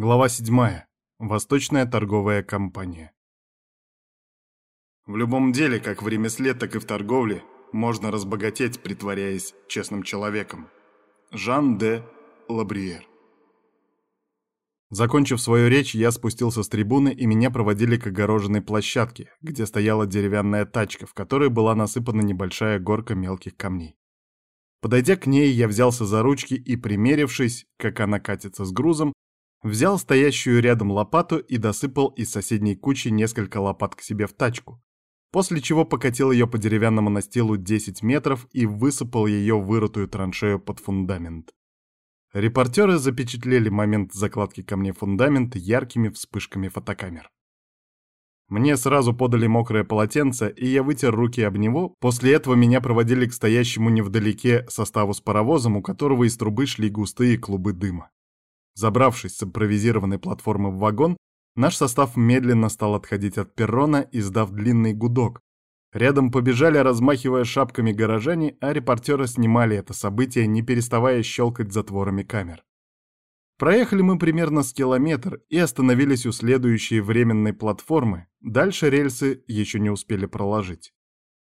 Глава 7. Восточная торговая компания. В любом деле, как в ремесле, так и в торговле, можно разбогатеть, притворяясь честным человеком. Жан де Лабриер. Закончив свою речь, я спустился с трибуны, и меня проводили к огороженной площадке, где стояла деревянная тачка, в которой была насыпана небольшая горка мелких камней. Подойдя к ней, я взялся за ручки и, примерившись, как она катится с грузом, Взял стоящую рядом лопату и досыпал из соседней кучи несколько лопат к себе в тачку, после чего покатил ее по деревянному настилу 10 метров и высыпал ее в вырытую траншею под фундамент. Репортеры запечатлели момент закладки камней фундамента яркими вспышками фотокамер. Мне сразу подали мокрое полотенце, и я вытер руки об него. После этого меня проводили к стоящему невдалеке составу с паровозом, у которого из трубы шли густые клубы дыма. Забравшись с импровизированной платформы в вагон, наш состав медленно стал отходить от перрона, издав длинный гудок. Рядом побежали, размахивая шапками горожане, а репортеры снимали это событие, не переставая щелкать затворами камер. Проехали мы примерно с километр и остановились у следующей временной платформы. Дальше рельсы еще не успели проложить.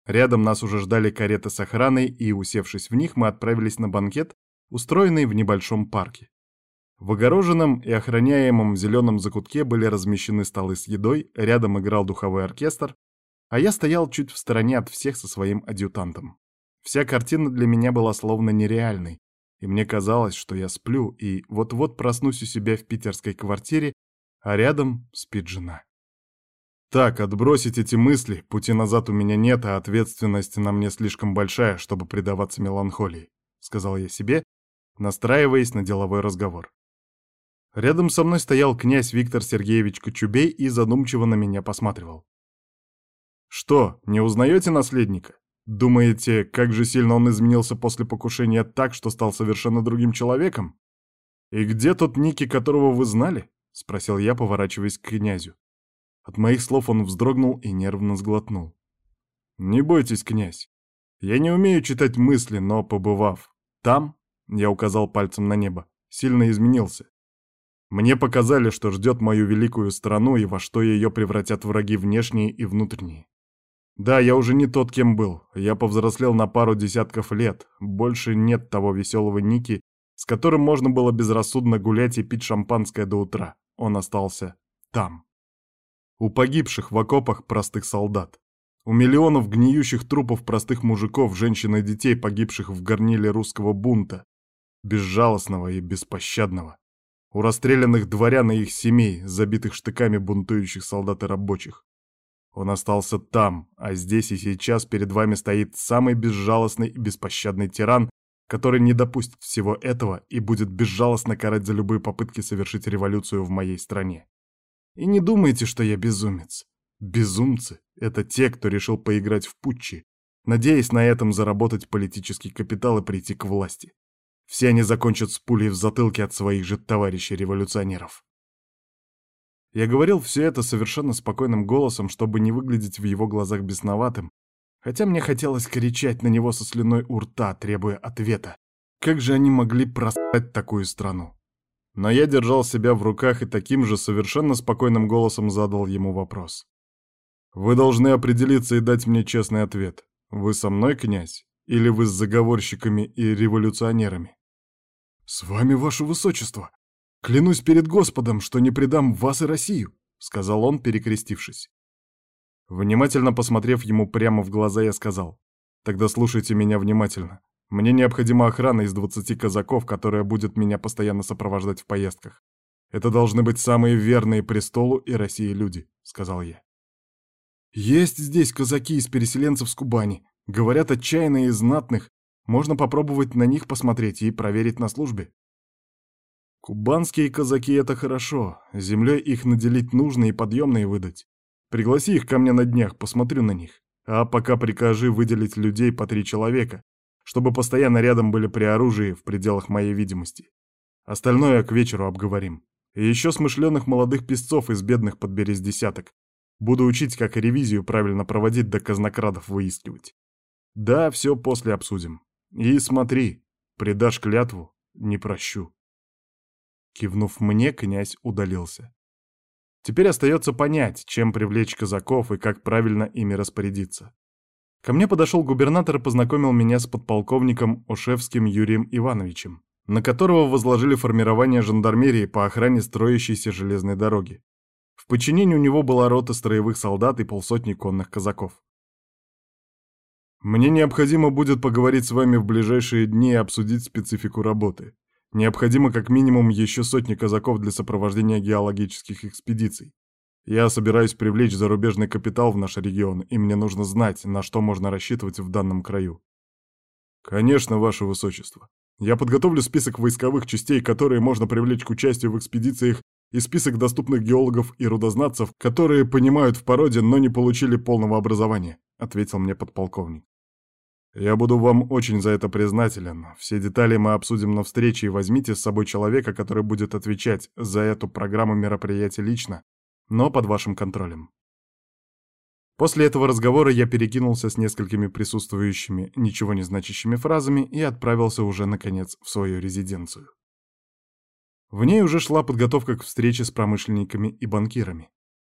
Рядом нас уже ждали кареты с охраной, и, усевшись в них, мы отправились на банкет, устроенный в небольшом парке. В огороженном и охраняемом зеленом закутке были размещены столы с едой, рядом играл духовой оркестр, а я стоял чуть в стороне от всех со своим адъютантом. Вся картина для меня была словно нереальной, и мне казалось, что я сплю и вот-вот проснусь у себя в питерской квартире, а рядом спит жена. Так, отбросить эти мысли, пути назад у меня нет, а ответственность на мне слишком большая, чтобы предаваться меланхолии, сказал я себе, настраиваясь на деловой разговор. Рядом со мной стоял князь Виктор Сергеевич Кочубей и задумчиво на меня посматривал. «Что, не узнаете наследника? Думаете, как же сильно он изменился после покушения так, что стал совершенно другим человеком? И где тот Ники, которого вы знали?» — спросил я, поворачиваясь к князю. От моих слов он вздрогнул и нервно сглотнул. «Не бойтесь, князь. Я не умею читать мысли, но, побывав там, — я указал пальцем на небо, — сильно изменился. Мне показали, что ждет мою великую страну и во что ее превратят враги внешние и внутренние. Да, я уже не тот, кем был. Я повзрослел на пару десятков лет. Больше нет того веселого Ники, с которым можно было безрассудно гулять и пить шампанское до утра. Он остался там. У погибших в окопах простых солдат. У миллионов гниющих трупов простых мужиков, женщин и детей, погибших в горниле русского бунта. Безжалостного и беспощадного у расстрелянных дворян и их семей, забитых штыками бунтующих солдат и рабочих. Он остался там, а здесь и сейчас перед вами стоит самый безжалостный и беспощадный тиран, который не допустит всего этого и будет безжалостно карать за любые попытки совершить революцию в моей стране. И не думайте, что я безумец. Безумцы — это те, кто решил поиграть в путчи, надеясь на этом заработать политический капитал и прийти к власти. Все они закончат с пулей в затылке от своих же товарищей-революционеров. Я говорил все это совершенно спокойным голосом, чтобы не выглядеть в его глазах бесноватым, хотя мне хотелось кричать на него со слюной у рта, требуя ответа. Как же они могли просать такую страну? Но я держал себя в руках и таким же совершенно спокойным голосом задал ему вопрос. «Вы должны определиться и дать мне честный ответ. Вы со мной, князь, или вы с заговорщиками и революционерами?» «С вами, ваше высочество! Клянусь перед Господом, что не предам вас и Россию!» — сказал он, перекрестившись. Внимательно посмотрев ему прямо в глаза, я сказал, «Тогда слушайте меня внимательно. Мне необходима охрана из двадцати казаков, которая будет меня постоянно сопровождать в поездках. Это должны быть самые верные престолу и России люди», — сказал я. «Есть здесь казаки из переселенцев с Кубани. Говорят, отчаянные и знатных, можно попробовать на них посмотреть и проверить на службе. Кубанские казаки — это хорошо. Землей их наделить нужно и подъемные выдать. Пригласи их ко мне на днях, посмотрю на них. А пока прикажи выделить людей по три человека, чтобы постоянно рядом были при оружии в пределах моей видимости. Остальное к вечеру обговорим. И еще смышленых молодых песцов из бедных подбери с десяток. Буду учить, как ревизию правильно проводить да казнокрадов выискивать. Да, все после обсудим. И смотри, предашь клятву, не прощу. Кивнув мне, князь удалился. Теперь остается понять, чем привлечь казаков и как правильно ими распорядиться. Ко мне подошел губернатор и познакомил меня с подполковником Ошевским Юрием Ивановичем, на которого возложили формирование жандармерии по охране строящейся железной дороги. В подчинении у него была рота строевых солдат и полсотни конных казаков. Мне необходимо будет поговорить с вами в ближайшие дни и обсудить специфику работы. Необходимо как минимум еще сотни казаков для сопровождения геологических экспедиций. Я собираюсь привлечь зарубежный капитал в наш регион, и мне нужно знать, на что можно рассчитывать в данном краю. Конечно, ваше высочество. Я подготовлю список войсковых частей, которые можно привлечь к участию в экспедициях, и список доступных геологов и рудознатцев, которые понимают в породе, но не получили полного образования, ответил мне подполковник. Я буду вам очень за это признателен. Все детали мы обсудим на встрече и возьмите с собой человека, который будет отвечать за эту программу мероприятий лично, но под вашим контролем. После этого разговора я перекинулся с несколькими присутствующими ничего не значащими фразами и отправился уже, наконец, в свою резиденцию. В ней уже шла подготовка к встрече с промышленниками и банкирами.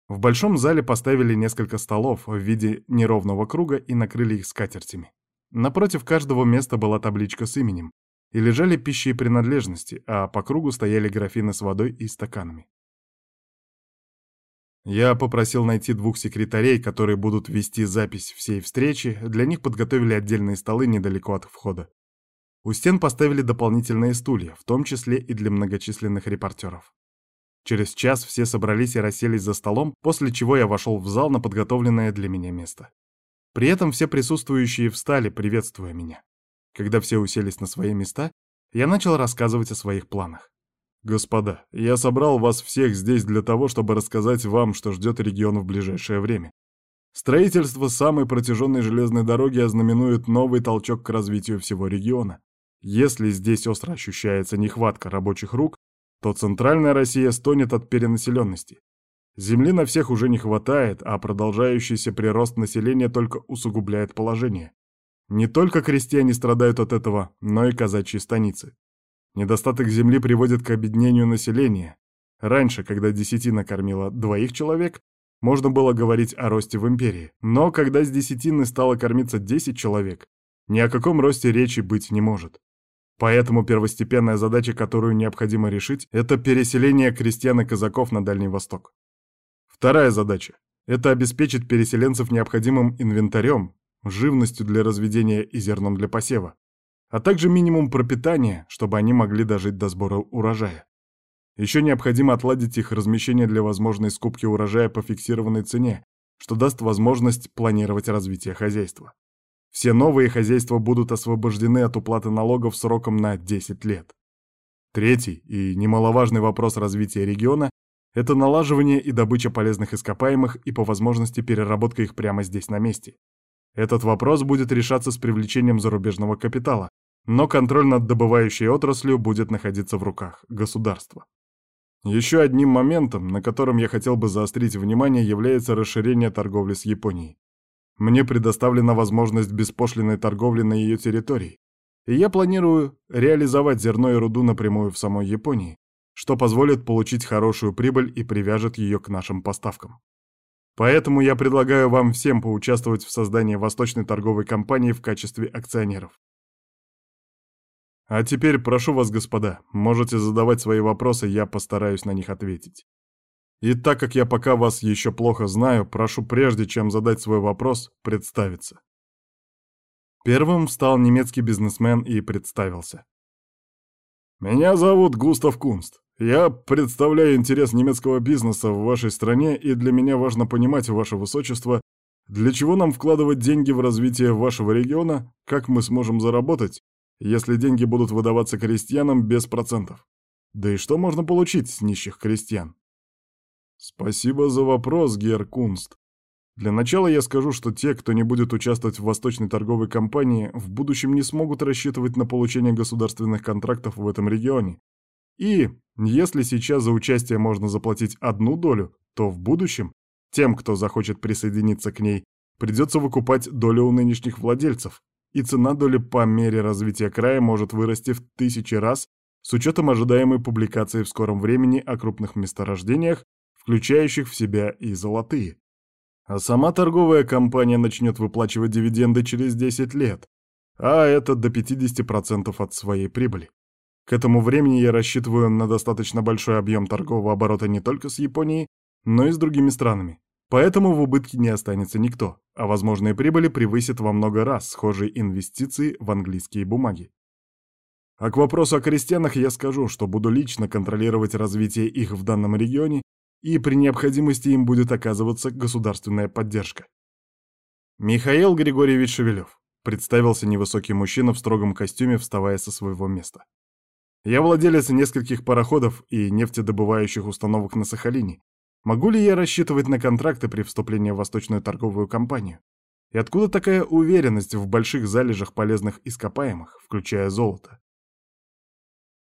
В большом зале поставили несколько столов в виде неровного круга и накрыли их скатертями. Напротив каждого места была табличка с именем, и лежали пищи и принадлежности, а по кругу стояли графины с водой и стаканами. Я попросил найти двух секретарей, которые будут вести запись всей встречи, для них подготовили отдельные столы недалеко от входа. У стен поставили дополнительные стулья, в том числе и для многочисленных репортеров. Через час все собрались и расселись за столом, после чего я вошел в зал на подготовленное для меня место. При этом все присутствующие встали, приветствуя меня. Когда все уселись на свои места, я начал рассказывать о своих планах. «Господа, я собрал вас всех здесь для того, чтобы рассказать вам, что ждет регион в ближайшее время. Строительство самой протяженной железной дороги ознаменует новый толчок к развитию всего региона. Если здесь остро ощущается нехватка рабочих рук, то центральная Россия стонет от перенаселенности. Земли на всех уже не хватает, а продолжающийся прирост населения только усугубляет положение. Не только крестьяне страдают от этого, но и казачьи станицы. Недостаток земли приводит к обеднению населения. Раньше, когда десятина кормила двоих человек, можно было говорить о росте в империи. Но когда с десятины стало кормиться 10 человек, ни о каком росте речи быть не может. Поэтому первостепенная задача, которую необходимо решить, это переселение крестьян и казаков на Дальний Восток. Вторая задача – это обеспечить переселенцев необходимым инвентарем, живностью для разведения и зерном для посева, а также минимум пропитания, чтобы они могли дожить до сбора урожая. Еще необходимо отладить их размещение для возможной скупки урожая по фиксированной цене, что даст возможность планировать развитие хозяйства. Все новые хозяйства будут освобождены от уплаты налогов сроком на 10 лет. Третий и немаловажный вопрос развития региона это налаживание и добыча полезных ископаемых и по возможности переработка их прямо здесь на месте. Этот вопрос будет решаться с привлечением зарубежного капитала, но контроль над добывающей отраслью будет находиться в руках государства. Еще одним моментом, на котором я хотел бы заострить внимание, является расширение торговли с Японией. Мне предоставлена возможность беспошлиной торговли на ее территории, и я планирую реализовать зерно и руду напрямую в самой Японии, что позволит получить хорошую прибыль и привяжет ее к нашим поставкам. Поэтому я предлагаю вам всем поучаствовать в создании Восточной торговой компании в качестве акционеров. А теперь прошу вас, господа, можете задавать свои вопросы, я постараюсь на них ответить. И так как я пока вас еще плохо знаю, прошу прежде, чем задать свой вопрос, представиться. Первым встал немецкий бизнесмен и представился. «Меня зовут Густав Кунст. Я представляю интерес немецкого бизнеса в вашей стране, и для меня важно понимать, ваше высочество, для чего нам вкладывать деньги в развитие вашего региона, как мы сможем заработать, если деньги будут выдаваться крестьянам без процентов. Да и что можно получить с нищих крестьян? Спасибо за вопрос, Гер Кунст. Для начала я скажу, что те, кто не будет участвовать в Восточной торговой компании, в будущем не смогут рассчитывать на получение государственных контрактов в этом регионе. И, если сейчас за участие можно заплатить одну долю, то в будущем тем, кто захочет присоединиться к ней, придется выкупать долю у нынешних владельцев, и цена доли по мере развития края может вырасти в тысячи раз с учетом ожидаемой публикации в скором времени о крупных месторождениях, включающих в себя и золотые. А сама торговая компания начнет выплачивать дивиденды через 10 лет, а это до 50% от своей прибыли. К этому времени я рассчитываю на достаточно большой объем торгового оборота не только с Японией, но и с другими странами. Поэтому в убытке не останется никто, а возможные прибыли превысят во много раз схожие инвестиции в английские бумаги. А к вопросу о крестьянах я скажу, что буду лично контролировать развитие их в данном регионе, и при необходимости им будет оказываться государственная поддержка. Михаил Григорьевич Шевелев, представился невысокий мужчина в строгом костюме, вставая со своего места. Я владелец нескольких пароходов и нефтедобывающих установок на Сахалине. Могу ли я рассчитывать на контракты при вступлении в Восточную торговую компанию? И откуда такая уверенность в больших залежах полезных ископаемых, включая золото?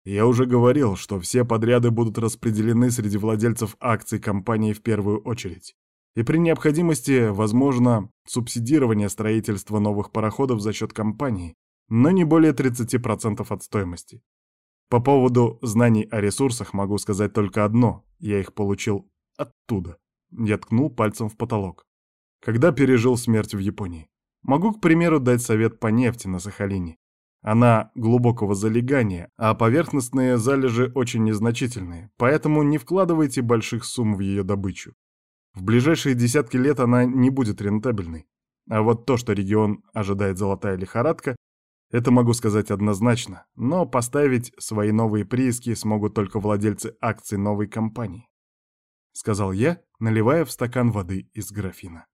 Я уже говорил, что все подряды будут распределены среди владельцев акций компании в первую очередь. И при необходимости, возможно, субсидирование строительства новых пароходов за счет компании, но не более 30% от стоимости. По поводу знаний о ресурсах могу сказать только одно. Я их получил оттуда. Я ткнул пальцем в потолок. Когда пережил смерть в Японии. Могу, к примеру, дать совет по нефти на Сахалине. Она глубокого залегания, а поверхностные залежи очень незначительные, поэтому не вкладывайте больших сумм в ее добычу. В ближайшие десятки лет она не будет рентабельной. А вот то, что регион ожидает золотая лихорадка, это могу сказать однозначно, но поставить свои новые прииски смогут только владельцы акций новой компании. Сказал я, наливая в стакан воды из графина.